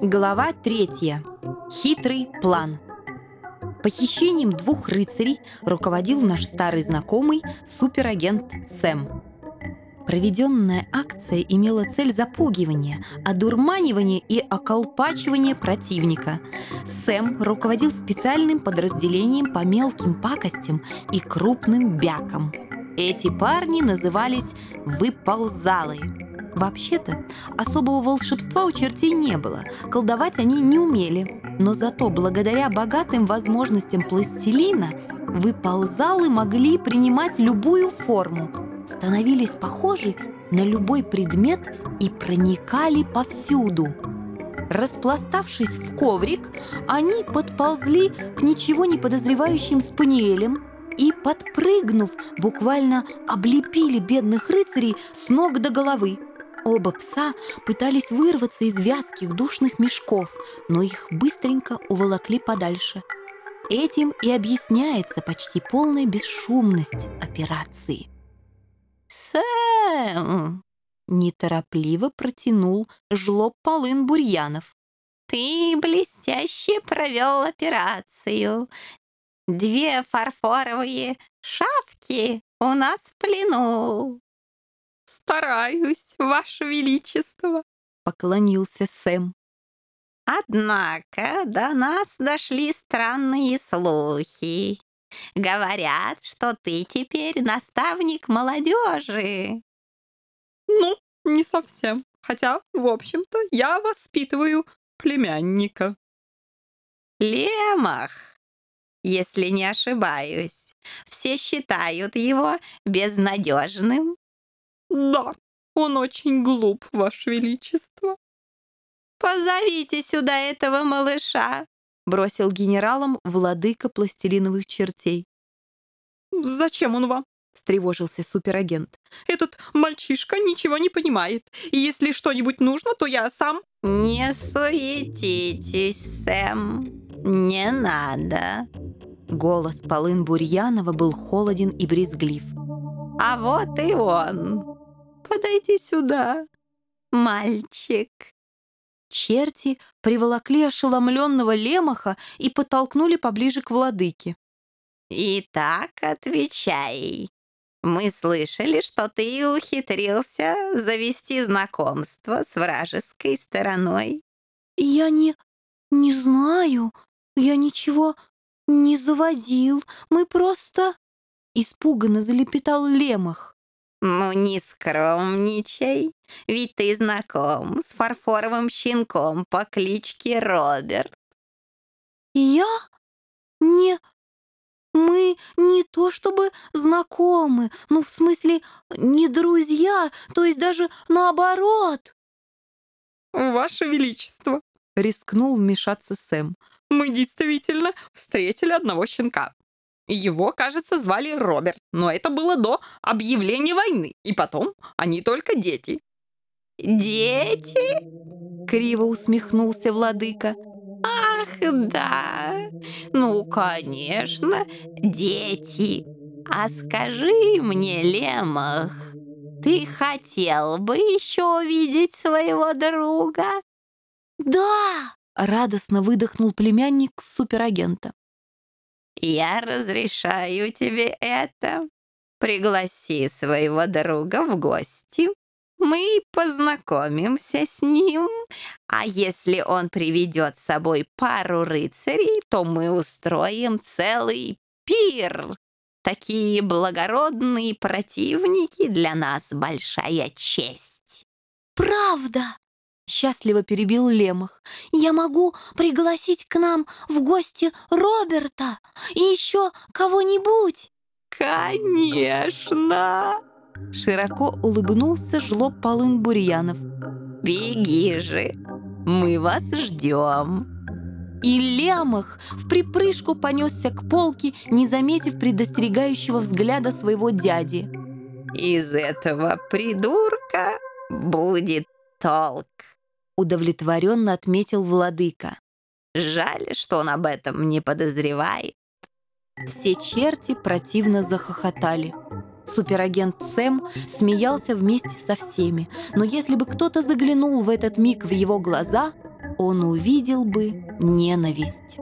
Глава третья. Хитрый план. Похищением двух рыцарей руководил наш старый знакомый суперагент Сэм. Проведенная акция имела цель запугивания, одурманивания и околпачивания противника. Сэм руководил специальным подразделением по мелким пакостям и крупным бякам. Эти парни назывались «выползалы». Вообще-то, особого волшебства у чертей не было, колдовать они не умели. Но зато благодаря богатым возможностям пластилина выползалы могли принимать любую форму, становились похожи на любой предмет и проникали повсюду. Распластавшись в коврик, они подползли к ничего не подозревающим спаниелям и, подпрыгнув, буквально облепили бедных рыцарей с ног до головы. Оба пса пытались вырваться из вязких душных мешков, но их быстренько уволокли подальше. Этим и объясняется почти полная бесшумность операции. «Сэм!» — неторопливо протянул жлоб полын Бурьянов. «Ты блестяще провел операцию. Две фарфоровые шавки у нас в плену». «Стараюсь, Ваше Величество!» — поклонился Сэм. «Однако до нас дошли странные слухи. Говорят, что ты теперь наставник молодежи». «Ну, не совсем. Хотя, в общем-то, я воспитываю племянника». «Лемах, если не ошибаюсь, все считают его безнадежным». «Да, он очень глуп, Ваше Величество». «Позовите сюда этого малыша», — бросил генералом владыка пластилиновых чертей. «Зачем он вам?» — встревожился суперагент. «Этот мальчишка ничего не понимает, и если что-нибудь нужно, то я сам...» «Не суетитесь, Сэм, не надо». Голос Полын Бурьянова был холоден и брезглив. «А вот и он. Подойди сюда, мальчик». Черти приволокли ошеломленного лемаха и подтолкнули поближе к владыке. «Итак, отвечай. Мы слышали, что ты ухитрился завести знакомство с вражеской стороной». «Я не... не знаю. Я ничего не заводил. Мы просто...» Испуганно залепетал лемах. «Ну, не скромничай, ведь ты знаком с фарфоровым щенком по кличке Роберт». «Я? Не... Мы не то чтобы знакомы, ну, в смысле, не друзья, то есть даже наоборот». «Ваше Величество», — рискнул вмешаться Сэм, «мы действительно встретили одного щенка. Его, кажется, звали Роберт, но это было до объявления войны, и потом они только дети». «Дети?» — криво усмехнулся владыка. «Ах, да! Ну, конечно, дети! А скажи мне, Лемах, ты хотел бы еще увидеть своего друга?» «Да!» — радостно выдохнул племянник суперагента. «Я разрешаю тебе это. Пригласи своего друга в гости. Мы познакомимся с ним, а если он приведет с собой пару рыцарей, то мы устроим целый пир. Такие благородные противники для нас большая честь». «Правда?» Счастливо перебил Лемах. «Я могу пригласить к нам в гости Роберта и еще кого-нибудь?» «Конечно!» Широко улыбнулся жлоб Полын Бурьянов. «Беги же! Мы вас ждем!» И Лемах в припрыжку понесся к полке, не заметив предостерегающего взгляда своего дяди. «Из этого придурка будет толк!» Удовлетворенно отметил владыка. Жаль, что он об этом не подозревает. Все черти противно захохотали. Суперагент Сэм смеялся вместе со всеми, но если бы кто-то заглянул в этот миг в его глаза, он увидел бы ненависть.